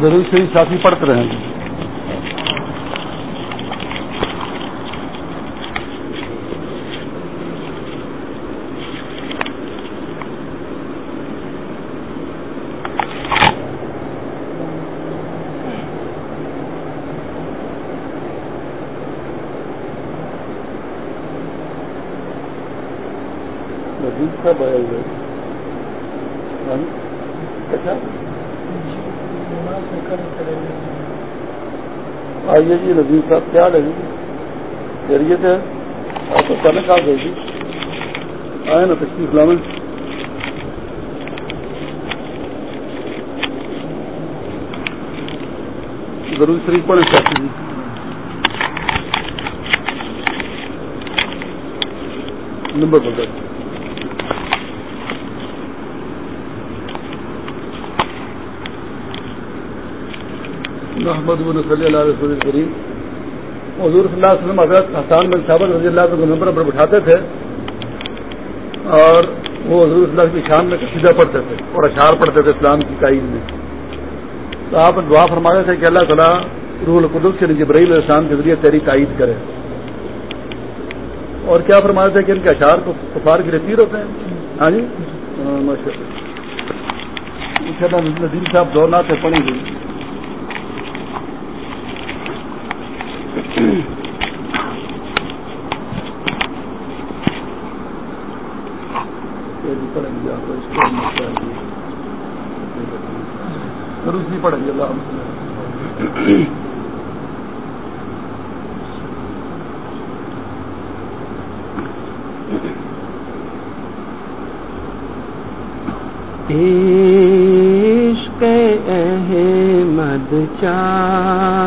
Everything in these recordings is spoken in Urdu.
ضرور سے ساتھی پڑھتے رہیں سب آئے ہوئے۔ ہاں؟ آئیے جی نظیر صاحب، کیا لگے گی جی؟ خیریت ہے؟ آپ کو پہلے کہا گئی جی۔ آئے نا، تشریف لامن ضرور شریف پڑھیں چاہتے جی۔ نمبر بتا محمد بن صلی اللہ رسول الکریم حضور صلی اللہ علیہ وسلم حضرت حسان بن صابر رضی اللہ کو نمبر پر بٹھاتے تھے اور وہ حضور صلی اللہ کی شان میں قصیدہ پڑھتے تھے اور اشعار پڑھتے تھے اسلام کی تائید میں۔ تو آپ دعا فرماتے تھے کہ اللہ تعالیٰ روح القدس کے جبرائیل السلام کے ذریعے تیری تائید کرے۔ اور کیا فرماتے تھے کہ ان کے اشعار کو کفار کی رپیر ہوتے ہیں؟ ہاں جی؟ ماشاء اللہ صاحب دو ناتے پڑھیں گے۔ پڑیں گے اللہ عشق احمد چاہیے۔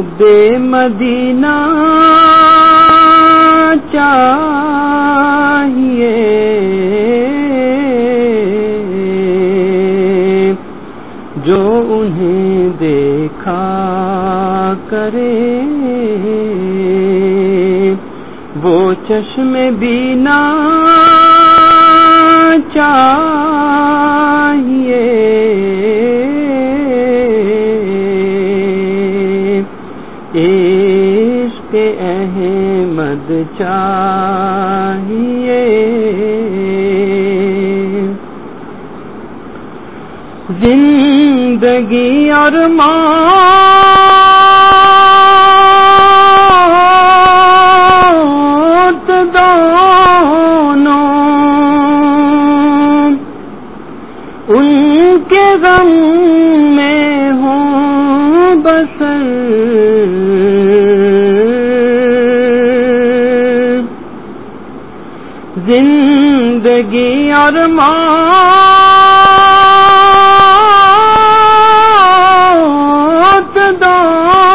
حب مدینہ چاہیے۔ جو انہیں دیکھا کرے وہ چشم بینا چاہیے۔ احمد چاہیے۔ زندگی اور موت دونوں ان کے غم میں ہوں بسر زندگی اور موت دونوں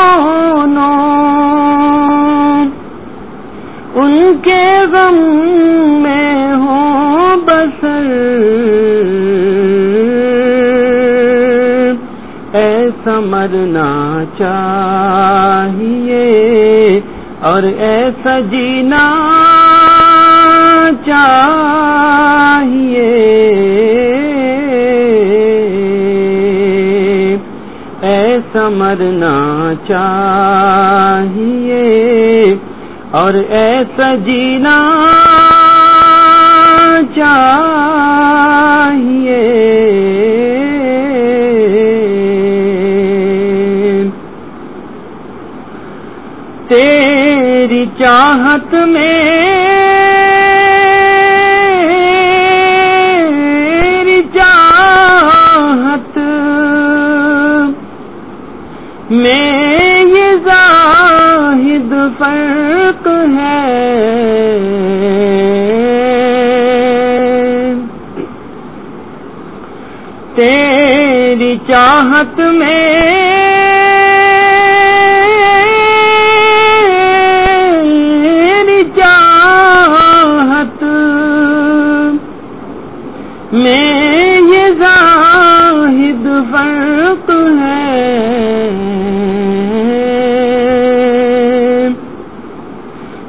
ان کے غم میں ہوں بسر۔ ایسا مرنا چاہیے اور ایسا جینا چاہیے۔ ایسا مرنا چاہیے اور ایسا جینا چاہیے۔ تیری چاہت میں میں یہ زاہد فرق ہے۔ تیری چاہت میری چاہت میں یہ زاہد فرق ہے۔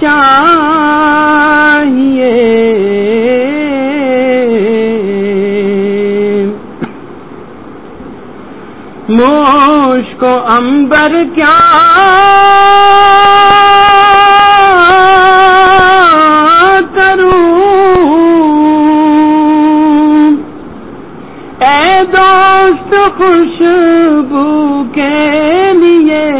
چاہیے۔ موش کو امبر کیا؟ کروں۔ اے دوست خوشبو کے لیے۔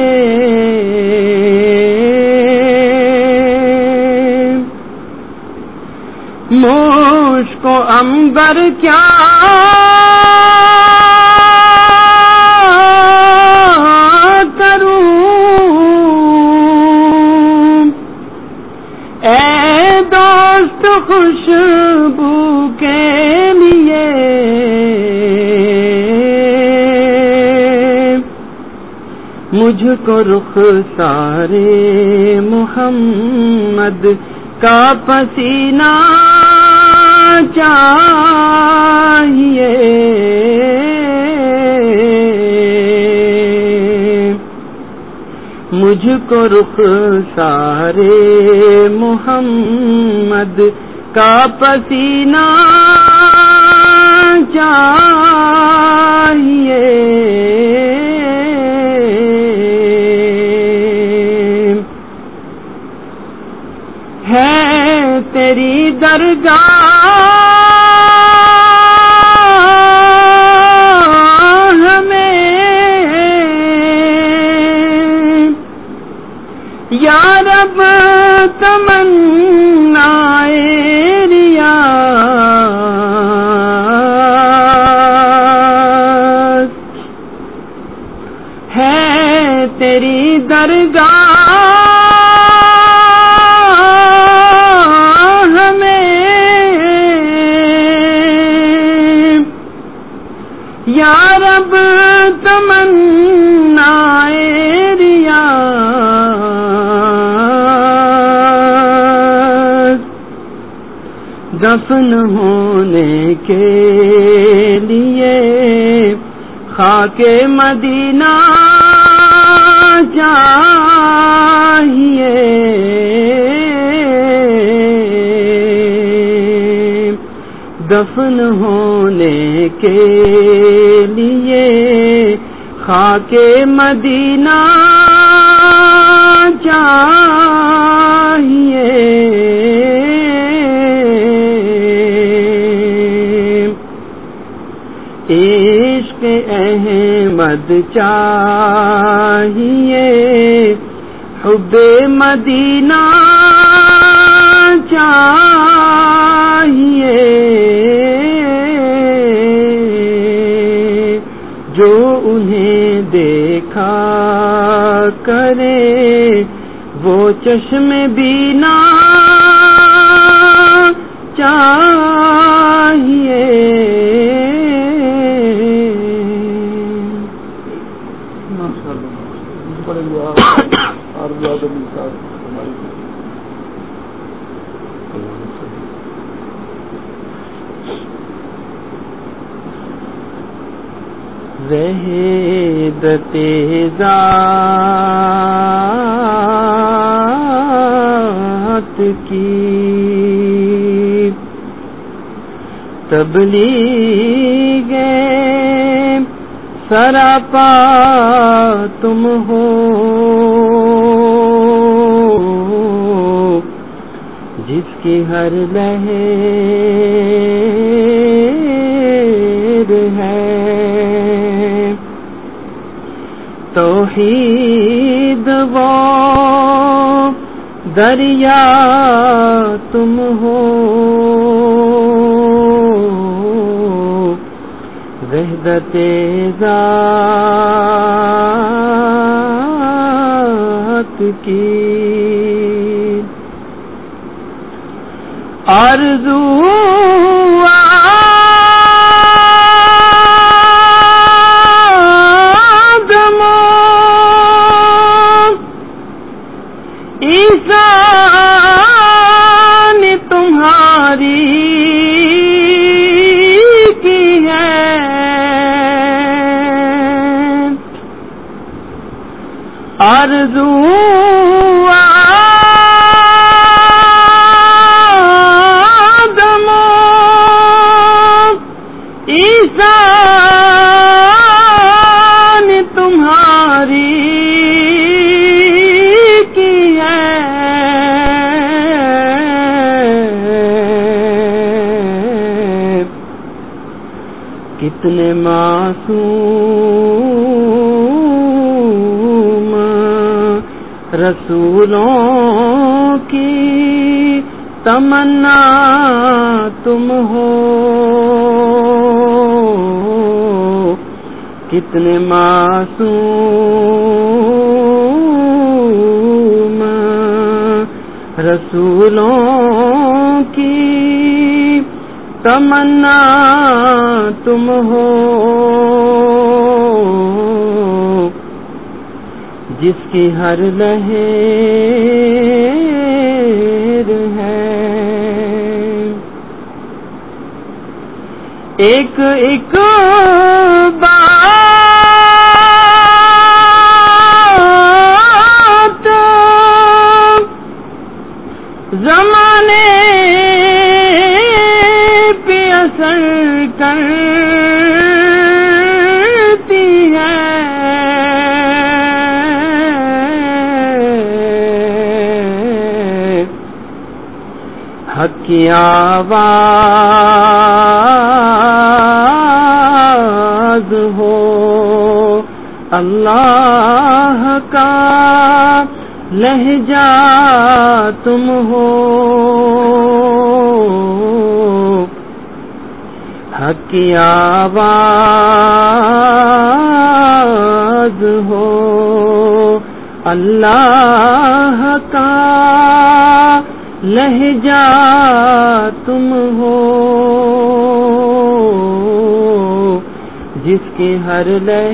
موش کو امبر کیا؟ کروں۔ اے دوست خوشبو کے لیے۔ مجھ کو رخ سارے محمد کا پسینہ چاہیے۔ مجھ کو رخ سارے محمد کا پسینہ چاہیے۔ ہے تیری درگاہ رب تمنا ریا ہے تیری درگاہ دفن ہونے کے لیے خاک مدینہ چاہیے۔ دفن ہونے کے لیے خاک مدینہ چاہیے۔ عشق احمد چاہیے حب مدینہ چاہیے۔ جو انہیں دیکھا کرے وہ چشم بینا چاہیے ماشاء اللہ بڑے دعا اور زیادہ مثال ہماری ذات کی۔ تبلیغ سراپا تم ہو۔ جس کی ہر لہر ہے۔ توحید وہ دریا تم ہو۔ وحدت ذات کی۔ آرزو آرزو رسولوں کی تمنا تم ہو۔ کتنے معصوم رسولوں کی تمنا تم ہو۔ کی ہر لہر ہے۔ ایک ایک بات کی آواز ہو؟ اللہ کا لہجہ تم ہو۔ حق کی آواز ہو۔ اللہ کا لہجہ تم ہو جس کے ہر لہر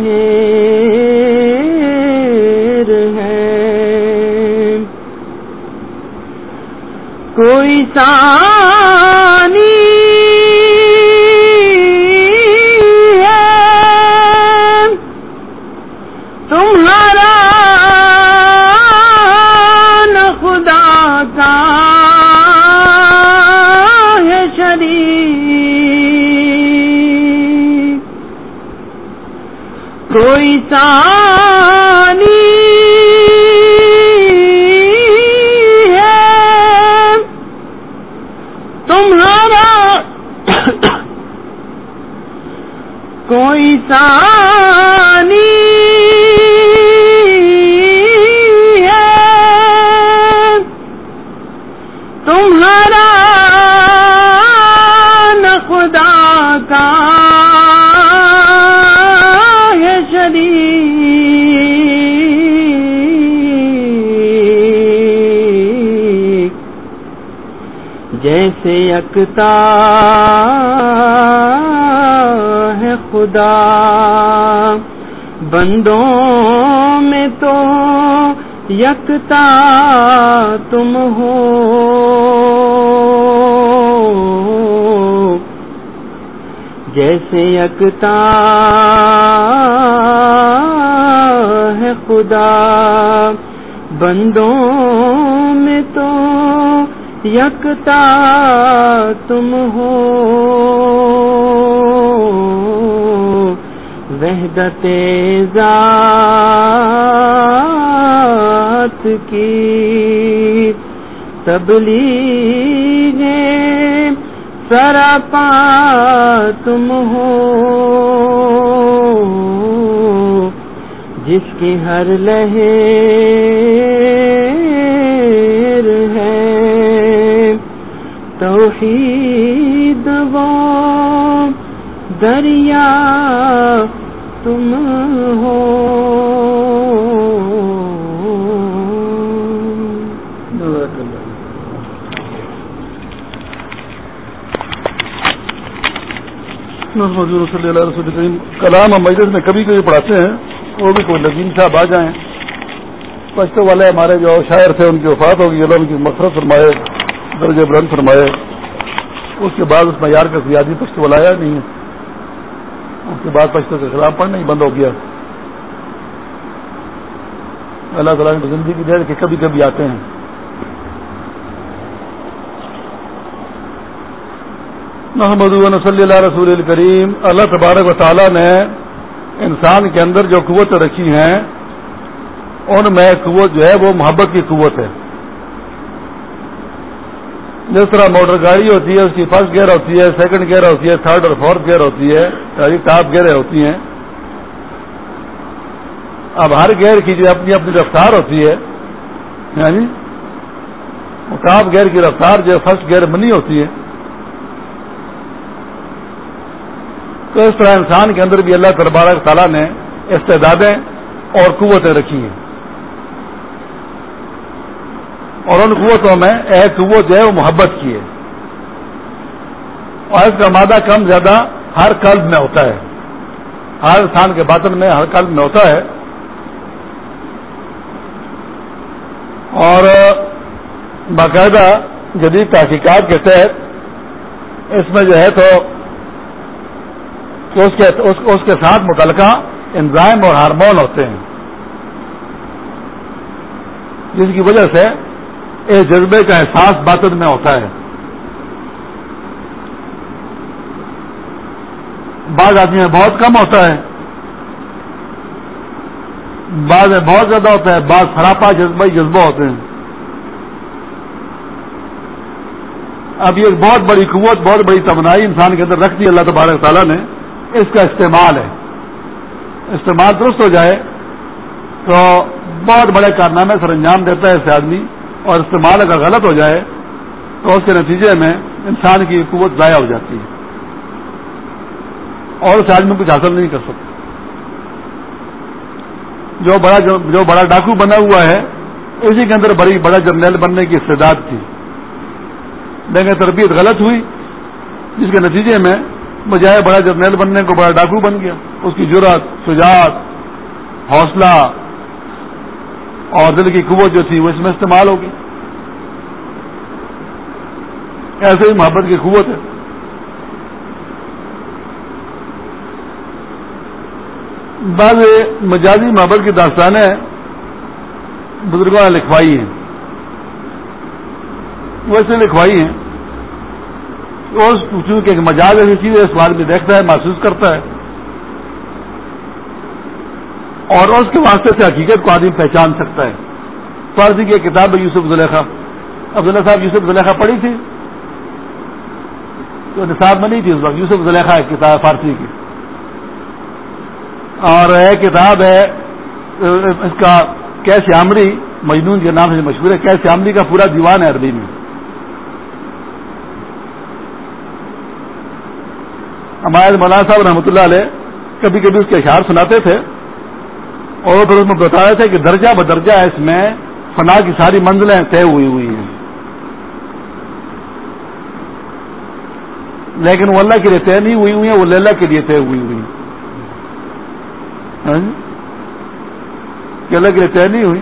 ہے۔ کوئی سا جیسے یکتا ہے خدا۔ بندوں میں تو یکتا تم ہو۔ جیسے یکتا ہے خدا۔ بندوں میں تو یکتا تم ہو۔ وحدت ذات کی تبلیغ سراپا تم ہو۔ جس کی ہر لہر ہے توحید وہ دریا تم ہو۔ محمد صلی اللہ رسول کریم کلام ہم مجلس میں کبھی کبھی پڑھاتے ہیں وہ بھی کوئی لذیم صاحب آ جائیں۔ پشتو والے ہمارے جو شاعر تھے ان کی وفات ہوگی اللہ ان کی مفرت فرمائے۔ درجہ بلند فرمائے، اس کے بعد اس معیار کا زیادی پشتو والا آیا نہیں اس کے بعد پشتو کے خلاف پڑھنا ہی بند ہو گیا۔ اللہ تعالیٰ نے زندگی دے کہ کبھی کبھی آتے ہیں۔ محمد صلی اللہ رسول الکریم۔ اللہ تبارک و تعالیٰ نے انسان کے اندر جو قوت رکھی ہیں، ان میں قوت جو ہے وہ محبت کی قوت ہے۔ جس طرح موٹر گاڑی ہوتی ہے، اس کی فرسٹ گیئر ہوتی ہے سیکنڈ گیئر ہوتی ہے تھرڈ اور فورتھ گیئر ہوتی ہے یعنی ٹاپ گیئر ہوتی ہیں۔ اب ہر گیئر کی جو اپنی اپنی رفتار ہوتی ہے یعنی ٹاپ گیئر کی رفتار جو فرسٹ گیئر منی ہوتی ہے۔ تو اس طرح انسان کے اندر بھی اللہ تبارک تعالیٰ نے استعدادیں اور قوتیں رکھی ہیں۔ اور ان قوتوں میں ایک قوت جو ہے وہ محبت کی ہے۔ اور اس کا مادہ کم زیادہ ہر قلب میں ہوتا ہے۔ ہر انسان کے باطن میں ہر قلب میں ہوتا ہے۔ اور باقاعدہ جدید تحقیقات کے تحت اس میں جو ہے تو اس کے اس, اس کے ساتھ متعلقہ انزائم اور ہارمون ہوتے ہیں۔ جس کی وجہ سے اس جذبے کا احساس باطن میں ہوتا ہے۔ بعض آدمی میں بہت کم ہوتا ہے۔ بعض میں بہت زیادہ ہوتا ہے، بعض فراپا جذبہ جذبہ ہوتے ہیں۔ اب یہ ایک بہت بڑی قوت، بہت بڑی تمنائی انسان کے اندر رکھ دی اللہ تبارک تعالیٰ نے۔ اس کا استعمال ہے۔ استعمال درست ہو جائے تو بہت بڑے کارنامے سر انجام دیتا ہے ایسے آدمی۔ اور استعمال اگر غلط ہو جائے تو اس کے نتیجے میں انسان کی قوت ضائع ہو جاتی ہے اور اس آدمی کچھ حاصل نہیں کر سکتا۔ جو بڑا جو بڑا ڈاکو بنا ہوا ہے، اسی کے اندر بڑی، بڑا جرنیل بننے کی استعداد تھی۔ لیکن تربیت غلط ہوئی، جس کے نتیجے میں بجائے بڑا جرنیل بننے کو بڑا ڈاکو بن گیا۔ اس کی جرت سجاعت حوصلہ اور دل کی قوت جو تھی وہ اس میں استعمال ہوگی۔ ایسے ہی محبت کی قوت ہے۔ بعض مجازی محبت کی داستانیں بزرگوں نے لکھوائی ہیں۔ وہ ایسے لکھوائی ہیں چونکہ ایک مجاز ایسی چیز ہے، اس بارے میں دیکھتا ہے، محسوس کرتا ہے۔ اور اس کے واسطے سے حقیقت کو آدمی پہچان سکتا ہے۔ فارسی کی ایک کتاب ہے یوسف زلیخا۔ عبداللہ صاحب یوسف زلیخا پڑھی تھی؟ تو نصاب میں نہیں تھی اس وقت۔ یوسف زلیخا ایک کتاب فارسی کی۔ اور ایک کتاب ہے، اس کا کیسے عامری، مجنون کے نام سے مشہور ہے۔ کیسے عامری کا پورا دیوان ہے عربی میں۔ ہمارے مولانا صاحب رحمۃ اللہ علیہ کبھی کبھی اس کے اشعار سناتے تھے۔ اور پھر اس میں بتا رہے تھے کہ درجہ بدرجہ اس میں فنا کی ساری منزلیں طے ہوئی ہوئی ہیں۔ لیکن وہ اللہ کے لیے طے نہیں ہوئی ہوئی ہیں، وہ لیلا کے لیے طے ہوئی ہوئی ہاں جی؟ کہ اللہ کے لیے طے نہیں ہوئی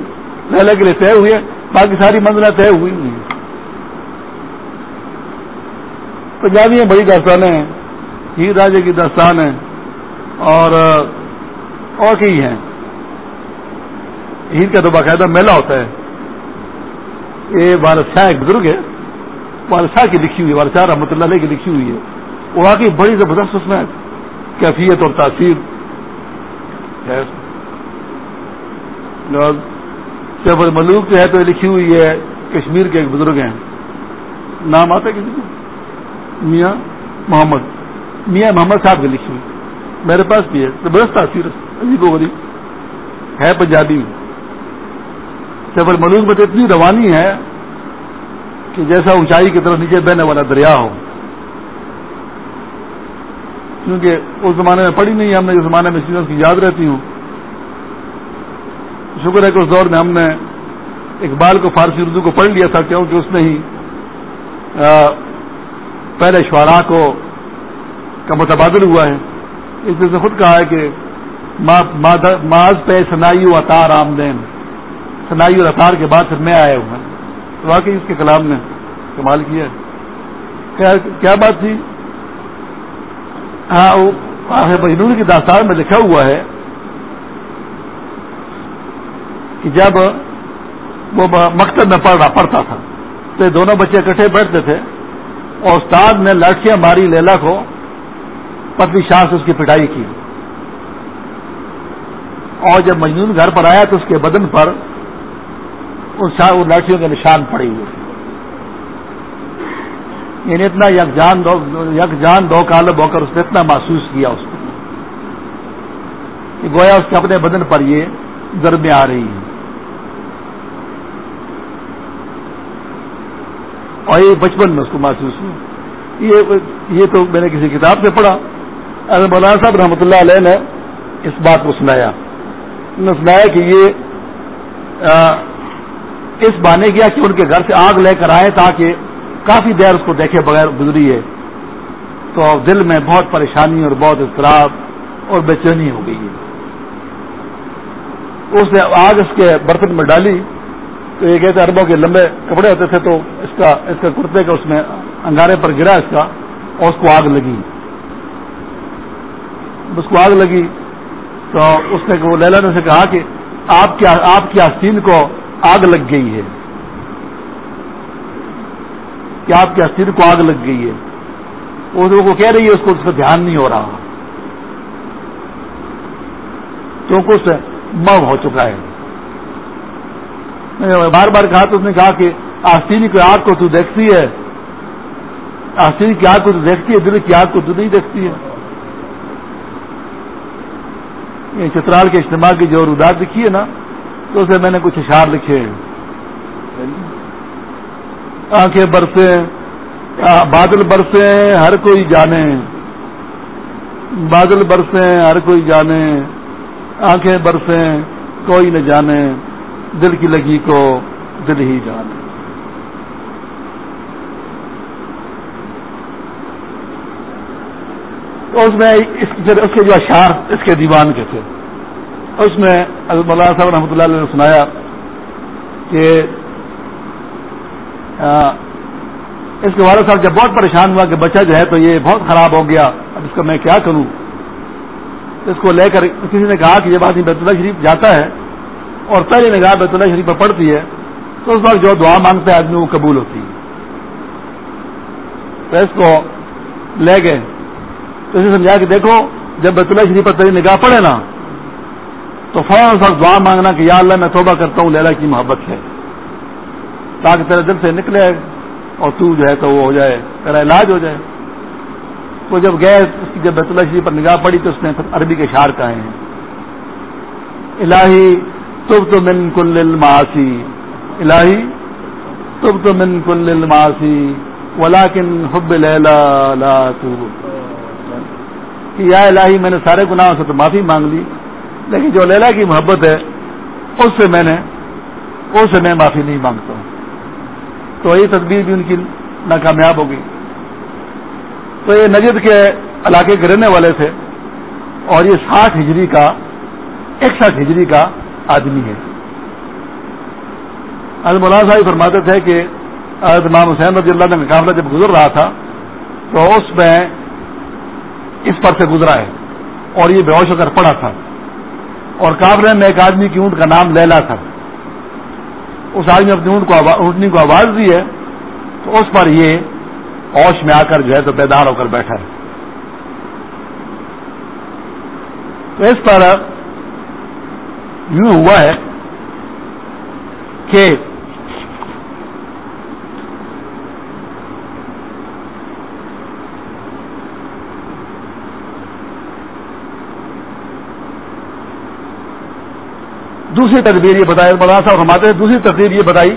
لیلا کے لیے طے ہوئی ہے، باقی ساری منزلیں طے ہوئی ہوئی ہیں۔ پنجابی میں بڑی داستانیں ہیں، ہیر راجے کی داستان ہے اور اور کئی ہیں۔ ہیر کا تو باقاعدہ میلہ ہوتا ہے۔ یہ بادشاہ ایک بزرگ ہے۔ بادشاہ کی لکھی ہوئی بادشاہ رحمۃ اللہ علیہ کی لکھی ہوئی ہے۔ وہ واقعی بڑی زبردست اس میں کیفیت اور تاثیر۔ جب ملوک جو ہے تو لکھی ہوئی ہے، کشمیر کے ایک بزرگ ہیں۔ نام آتا ہے کسی کو؟ میاں محمد۔ میاں محمد صاحب کی لکھی ہوئی۔ میرے پاس بھی ہے۔ زبردست تاثیر عجیب و غریب۔ ہے پنجابی سفر ملوک میں تو اتنی روانی ہے کہ جیسا اونچائی کی طرف نیچے بہنے والا دریا ہو۔ کیونکہ اس زمانے میں پڑھی نہیں، ہم نے اس زمانے میں چیزوں کی یاد رہتی ہوں۔ شکر ہے کہ اس دور میں ہم نے اقبال کو فارسی اردو کو پڑھ لیا تھا، کیونکہ اس نے ہی پہلے شعرا کو کا متبادل ہوا ہے۔ اس نے خود کہا ہے کہ ماض پہ سنائی و اطار آمدین سنائی اور اطار کے بعد پھر میں آیا ہوں تو واقعی اس کے کلام نے کمال کیا ہے۔ کیا بات تھی؟ ہاں بجنور کی داستان میں لکھا ہوا ہے کہ جب وہ مکتب میں پڑھ رہا پڑھتا تھا، تو دونوں بچے اکٹھے بیٹھتے تھے اور استاد نے لڑکیاں ماری، لیلا کو پتلی شاہ سے اس کی پٹائی کی۔ اور جب مجنون گھر پر آیا تو اس کے بدن پر ان لاٹھیوں کے نشان پڑے ہوئے تھے۔ یعنی اتنا یکجان دو یکجان دو کالب ہو کر اس نے اتنا محسوس کیا اس کو۔ کہ گویا اس کے اپنے بدن پر یہ ضربیں آ رہی ہیں۔ اور یہ بچپن میں اس کو محسوس ہوا۔ یہ یہ تو میں نے کسی کتاب سے پڑھا۔ مولانا صاحب رحمۃ اللہ علیہ نے اس بات کو سنایا۔ نے سنایا کہ یہ اس بانے کیا کہ ان کے گھر سے آگ لے کر آئے تاکہ کافی دیر اس کو دیکھے بغیر گزری ہے تو دل میں بہت پریشانی اور بہت اضطراب اور بے چینی ہو گئی۔ اس نے آگ اس کے برتن میں ڈالی۔ تو یہ کہتے اربوں کے لمبے کپڑے ہوتے تھے تو اس کا اس کا کرتے کا اس میں انگارے پر گرا اس کا اور اس کو آگ لگی۔ اس کو آگ لگی تو اس نے لیلا نے سے کہا کہ آپ کی آپ کی آستین کو آگ لگ گئی ہے۔ کہ آپ کی آستین کو آگ لگ گئی ہے۔ وہ کہہ رہی ہے اس کو اس کا دھیان نہیں ہو رہا۔ کیونکہ اس مو ہو چکا ہے۔ بار بار کہا تو اس نے کہا کہ آستین کی آگ کو تو دیکھتی ہے۔ آستین کی آگ کو تو دیکھتی ہے، دل کی آگ کو تو نہیں دیکھتی ہے۔ چترال کے اجتماع کی جو رودات لکھی ہے نا تو اسے میں نے کچھ اشار لکھے۔ آنکھیں برسے بادل برسے ہر کوئی جانے۔ بادل برسے ہر کوئی جانے۔ آنکھیں برسے کوئی نہ جانے۔ دل کی لگی کو دل ہی جانے۔ تو اس میں اس کے جو اشعار اس کے دیوان کے تھے۔ اس میں مولانا صاحب رحمۃ اللہ علیہ نے سنایا کہ اس کے والد صاحب جب بہت پریشان ہوا کہ بچہ جو ہے تو یہ بہت خراب ہو گیا، اب اس کا میں کیا کروں؟ اس کو لے کر کسی نے کہا کہ جب آدمی بیت اللہ شریف جاتا ہے اور پہلی نگاہ بیت اللہ شریف پر پڑتی ہے، تو اس وقت جو دعا مانگتا ہے آدمی وہ قبول ہوتی ہے۔ تو اس کو لے گئے۔ تو اسے سمجھا کہ دیکھو، جب بیت اللہ شریف پر تیری نگاہ پڑے نا تو فوراً سب دعا مانگنا کہ یا اللہ میں توبہ کرتا ہوں لیلا کی محبت ہے۔ تاکہ تیرے دل سے نکلے اور تو جو ہے تو وہ ہو جائے، تیرا علاج ہو جائے۔ وہ جب گئے، اس کی جب بیت اللہ شریف پر نگاہ پڑی تو اس نے عربی کے شار کہے ہیں۔ الہی تب تو من کل الماسی۔ الہی تب تو من کل الماسی۔ ولاکن حب لیلا لا تو کہ یا الہی، میں نے سارے گناہوں سے تو معافی مانگ لی۔ لیکن جو لیلا کی محبت ہے، اس سے میں نے اس سے میں معافی نہیں مانگتا ہوں۔ تو یہ تدبیر بھی ان کی ناکامیاب ہو گئی۔ تو یہ نجد کے علاقے کے رہنے والے تھے اور یہ ساٹھ ہجری کا، اکسٹھ ہجری کا آدمی ہے۔ حضرت مولانا صاحب فرماتے تھے کہ حضرت امام حسین رضی اللہ کا قابلہ جب گزر رہا تھا، تو اس میں اس پر سے گزرا ہے اور یہ بے ہوش ہو کر پڑا تھا۔ اور کابرے میں ایک آدمی کی اونٹ کا نام لیلا تھا۔ اس آدمی اپنی اونٹ کو اونٹنی کو آواز دی ہے، تو اس پر یہ اوش میں آ کر جو ہے تو بیدار ہو کر بیٹھا ہے۔ تو اس پر یوں ہوا ہے کہ دوسری تدبیر یہ بتائی، مولانا صاحب ہمارے دوسری تدبیر یہ بتائی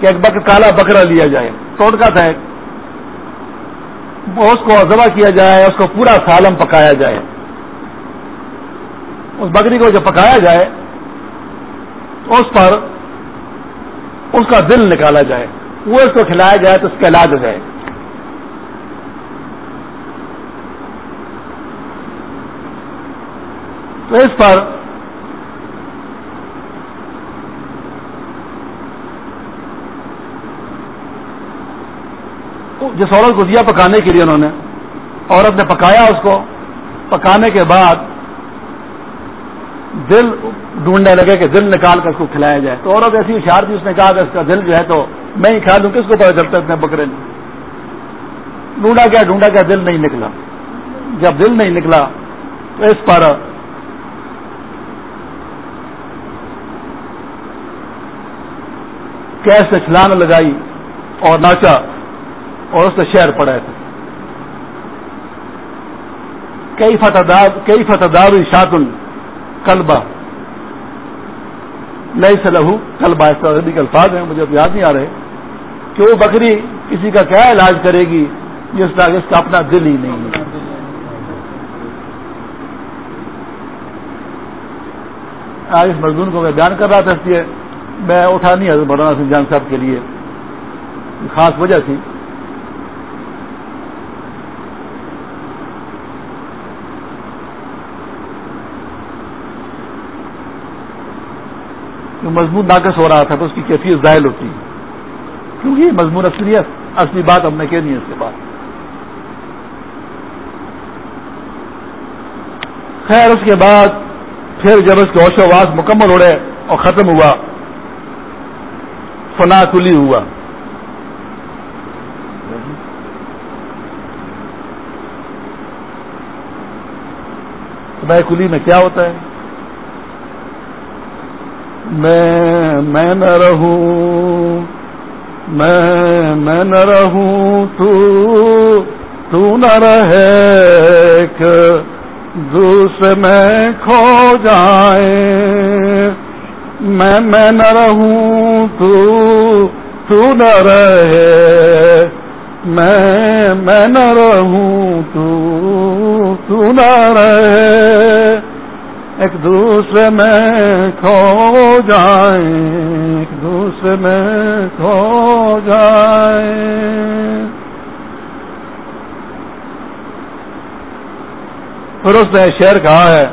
کہ ایک بک کالا بکرا لیا جائے توڑکا تھا ایک۔ اس کو ذبح کیا جائے، اس کو پورا سالم پکایا جائے۔ اس بکری کو جب پکایا جائے، اس پر اس کا دل نکالا جائے۔ وہ اس کو کھلایا جائے تو اس کا علاج ہو جائے۔ تو اس پر جس عورت کو دیا پکانے کے لیے انہوں نے، عورت نے پکایا اس کو، پکانے کے بعد دل ڈھونڈنے لگے کہ دل نکال کر اس کو کھلایا جائے۔ تو عورت ایسی ہوشیار تھی، اس نے کہا کہ اس کا دل جو ہے تو میں ہی کھا دوں کس کو پتا چلتا اتنے بکرے نے؟ ڈھونڈا کیا ڈھونڈا کیا دل نہیں نکلا۔ جب دل نہیں نکلا تو اس پر کیس سے چھلان لگائی اور ناچا اور اس سے شہر پڑے تھے کئی فتح کئی فتح دار شاطن کلبا نئی سلح کلبا اس عربی کے الفاظ ہیں، مجھے اب یاد نہیں آ رہے۔ کہ وہ بکری کسی کا کیا علاج کرے گی جس طرح اس کا اپنا دل ہی نہیں ہے۔ آج اس مضمون کو میں بیان کر رہا تھا، اس لیے میں اٹھا نہیں، حضرت مولانا سنگھ جان صاحب کے لیے۔ خاص وجہ تھی۔ مضمون ناقص ہو رہا تھا تو اس کی کیفیت ظاہر ہوتی ہے۔ کیونکہ یہ مضمون اصلیت اصلی بات ہم نے کہنی ہے اس کے بعد۔ خیر، اس کے بعد پھر جب اس کے اوش واس مکمل اڑے اور ختم ہوا فنا کلی ہوا۔ کلی میں کیا ہوتا ہے؟ میں میں نہ رہوں، میں میں نہ رہوں، تو تو نہ رہے کہ دوسرے میں کھو جائے۔ میں میں نہ رہوں، تو تو نہ رہے۔ میں میں نہ رہوں، تو تو نہ رہے۔ ایک دوسرے میں کھو جائیں، ایک دوسرے میں کھو جائیں۔ پھر اس نے شعر کہا ہے،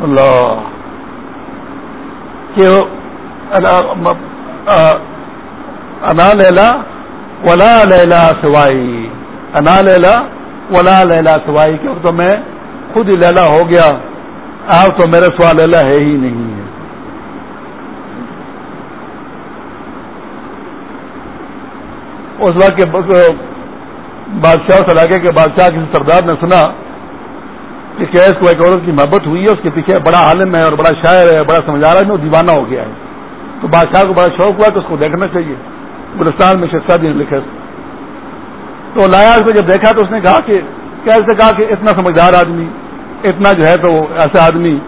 اللہ، کہ انا لیلا ولا لیلا سوائی۔ انا لیلا ولا لیلا سوائی کہ تو میں خود ہی لیلا ہو گیا۔ آپ تو میرے سوا لیلا ہے ہی نہیں ہے۔ اس وقت کے بادشاہ اس علاقے کے بادشاہ کسی سردار نے سنا کہ کیس کو ایک عورت کی محبت ہوئی ہے، اس کے پیچھے بڑا عالم ہے اور بڑا شاعر ہے، بڑا سمجھا رہا ہے، وہ دیوانہ ہو گیا ہے۔ تو بادشاہ کو بڑا شوق ہوا کہ اس کو دیکھنا چاہیے۔ گلستان میں شخصا بھی لکھے تو لایا اس کو جب دیکھا تو اس نے کہا کہ کیسے کہا کہ اتنا سمجھدار آدمی، اتنا جو ہے تو ایسا آدمی،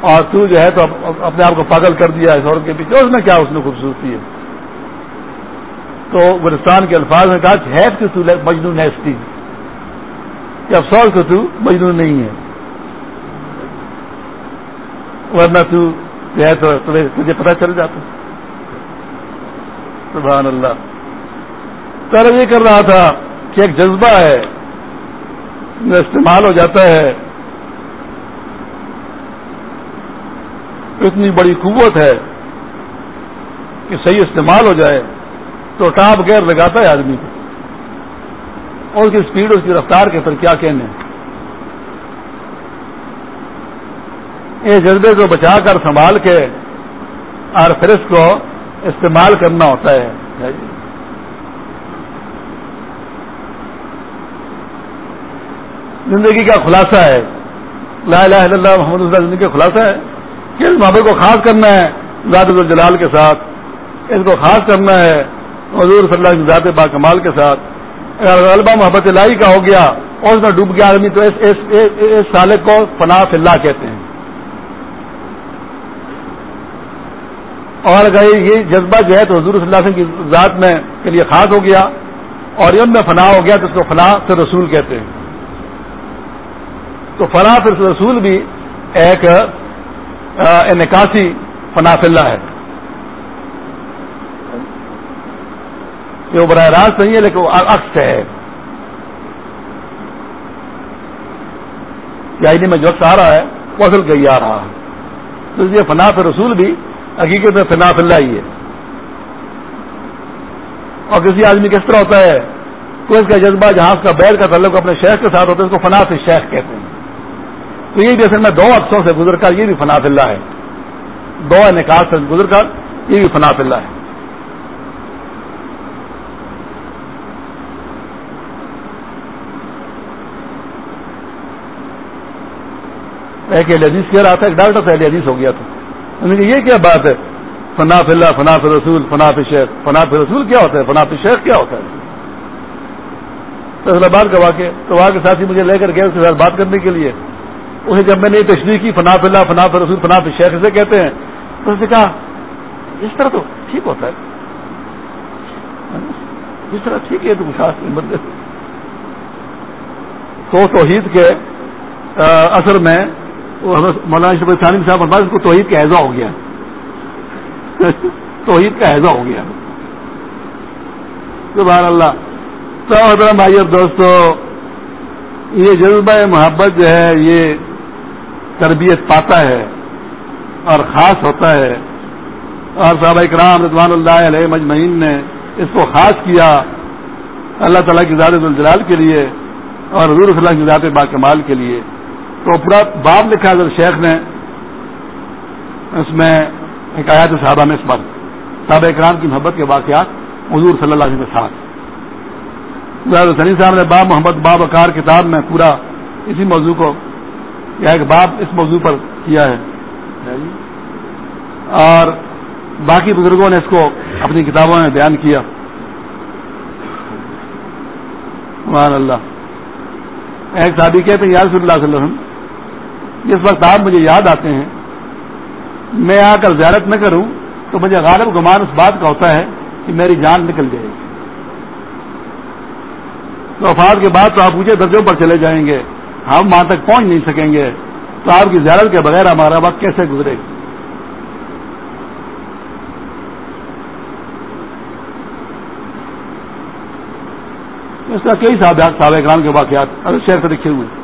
اور تو جو ہے تو اپنے آپ کو پاگل کر دیا ہے عورت کے پیچھے۔ اس میں کیا اس میں خوبصورتی ہے؟ تو گلستان کے الفاظ میں کہا کہ ہیف تو مجنو نیسٹی کہ افسوس کو تو مجنو نہیں ہے۔ ورنہ تو جو ہے تو تجھے پتہ چل جاتا۔ سبحان اللہ۔ سر یہ کر رہا تھا کہ ایک جذبہ ہے جو استعمال ہو جاتا ہے۔ اتنی بڑی قوت ہے کہ صحیح استعمال ہو جائے تو ٹاپ گیئر لگاتا ہے آدمی کو۔ اور اس کی اسپیڈ اس کی رفتار کے پھر کیا کہنے یہ جذبے کو بچا کر سنبھال کے اور پھر اس کو استعمال کرنا ہوتا ہے۔ زندگی کا خلاصہ ہے۔ لا الہ الا اللہ محمد اللہ زندگی کا خلاصہ ہے کہ اس محبت کو خاص کرنا ہے ذات جلال کے ساتھ۔ اس کو خاص کرنا ہے حضور صلی اللہ ذات با کمال کے ساتھ۔ اگر غلبہ محبت الہی کا ہو گیا اور اس میں ڈوب گیا آدمی تو اس, اس, اس, اس کو فنا اللہ کہتے ہیں۔ اور اگر یہ جذبہ جو ہے تو حضور صلی اللہ علیہ وسلم کی ذات میں کے لیے خاص ہو گیا اور ان میں فنا ہو گیا تو اس کو فنا پھر رسول کہتے ہیں۔ تو فنا پھر رسول بھی ایک نکاسی فنا فلّہ ہے۔ کہ وہ براہ راست نہیں ہے لیکن وہ عکس ہے۔ آئی میں جو آ رہا ہے، وہ اصل گئی آ رہا ہے۔ تو یہ فنا پھر رسول بھی حقیقت میں فنا فلّہ ہی ہے۔ اور کسی آدمی کس طرح ہوتا ہے کوئی اس کا جذبہ جہاں اس کا بیل کا تعلق اپنے شیخ کے ساتھ ہوتا ہے، اس کو فنا سے شیخ کہتے ہیں۔ تو یہ بھی اصل میں دو عکسوں سے گزر کر یہ بھی فنا فلّہ ہے۔ دو نکاح سے گزر کر یہ بھی فنا فلّہ ہے۔ ایک حدیث کہہ رہا تھا، ایک ڈاکٹر سے حدیث ہو گیا تھا۔ یہ کیا بات ہے؟ فنا فلّہ فنا فی رسول، فنا فی شیخ۔ فنا فی رسول کیا ہوتا ہے؟ فنا فی شیخ کیا ہوتا ہے؟ فیصلہ باد کا واقع تو وہاں کے ساتھی مجھے لے کر گئے اس کے ساتھ بات کرنے کے لیے۔ اسے جب میں نے یہ تشریح کی، فنا فلّہ فنا فی رسول، فنا فی شیخ سے کہتے ہیں، تو اس نے کہا، اس طرح تو ٹھیک ہوتا ہے۔ اس طرح ٹھیک ہے تو خاص تو توحید کے اثر میں مولانا شب ثانی صاحب اس کو توحید کا ایزا ہو گیا۔ توحید کا ایزا ہو گیا۔ سبحان اللہ۔ تو حضرت بھائی اور دوستو، یہ جذبہ محبت جو ہے، یہ تربیت پاتا ہے اور خاص ہوتا ہے۔ اور صحابہ اکرام رضوان اللہ علیہ مجمعین نے اس کو خاص کیا اللہ تعالیٰ کی زیادہ الجلال کے لیے اور حضور صلی اللہ کی ذات با کمال کے لیے۔ تو پورا باب لکھا حضرت شیخ نے، اس میں حکایات صحابہ میں اس پر۔ صحابہ اکرام کی محبت کے واقعات، حضور صلی اللہ علیہ وسلم۔ کے ساتھ سنی صاحب نے باب محمد، باب اکار کتاب میں پورا اسی موضوع کو، یا ایک باب اس موضوع پر کیا ہے۔ اور باقی بزرگوں نے اس کو اپنی کتابوں میں بیان کیا۔ اللہ۔ ایک شادی کہتے ہیں، یا رسول اللہ صلی اللہ علیہ وسلم جس وقت آپ مجھے یاد آتے ہیں، میں آ کر زیارت نہ کروں تو مجھے غالب گمان اس بات کا ہوتا ہے کہ میری جان نکل جائے گی۔ تو افاد کے بعد تو آپ اونچے درجوں پر چلے جائیں گے۔ ہم وہاں تک پہنچ نہیں سکیں گے۔ تو آپ کی زیارت کے بغیر ہمارا وقت کیسے گزرے گا؟ اس کا کئی صحابہ اکرام کے واقعات اگر شہر سے لکھے ہوئے۔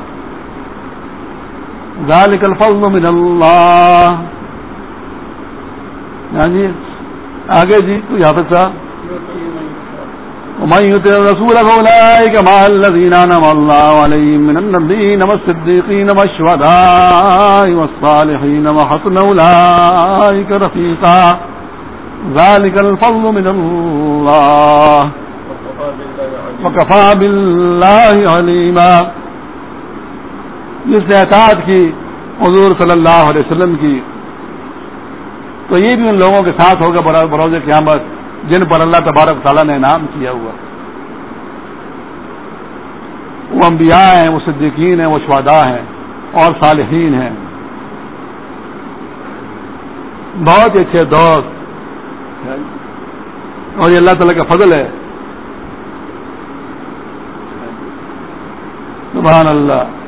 ذلك الفضل من اللہ۔ ہاں جی آگے جی یہاں تک صاحب ومن يطع الرسول فاولئك مع الذين انعم الله عليهم من النبيين والصديقين والشهداء والصالحين وحسن اولئك رفيقا۔ ذلك الفضل من الله۔ وكفى بالله عليما۔ جس نے اطاعت کی حضور صلی اللہ علیہ وسلم کی، تو یہ بھی ان لوگوں کے ساتھ ہوگا بروز قیامت، جن پر اللہ تبارک تعالیٰ نے انعام کیا ہوا۔ وہ انبیاء ہیں، وہ صدیقین ہیں، وہ شوادا ہیں، اور صالحین ہیں۔ بہت ہی اچھے دوست۔ اور یہ اللہ تعالیٰ کا فضل ہے۔ سبحان اللہ۔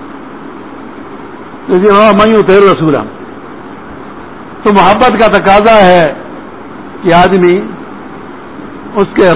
ہاں، میں تیر رسول تو محبت کا تقاضا ہے کہ آدمی اس کے